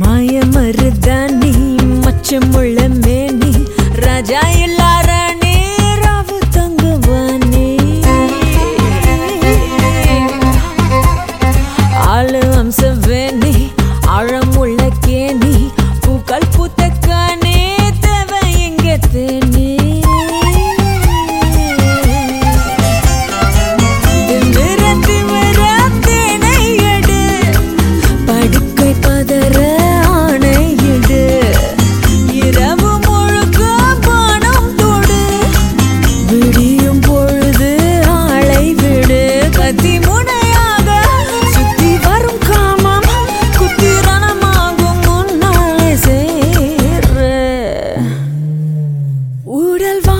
மாய மருதாணி மச்சமுள்ள மேனி ராஜா Ahora el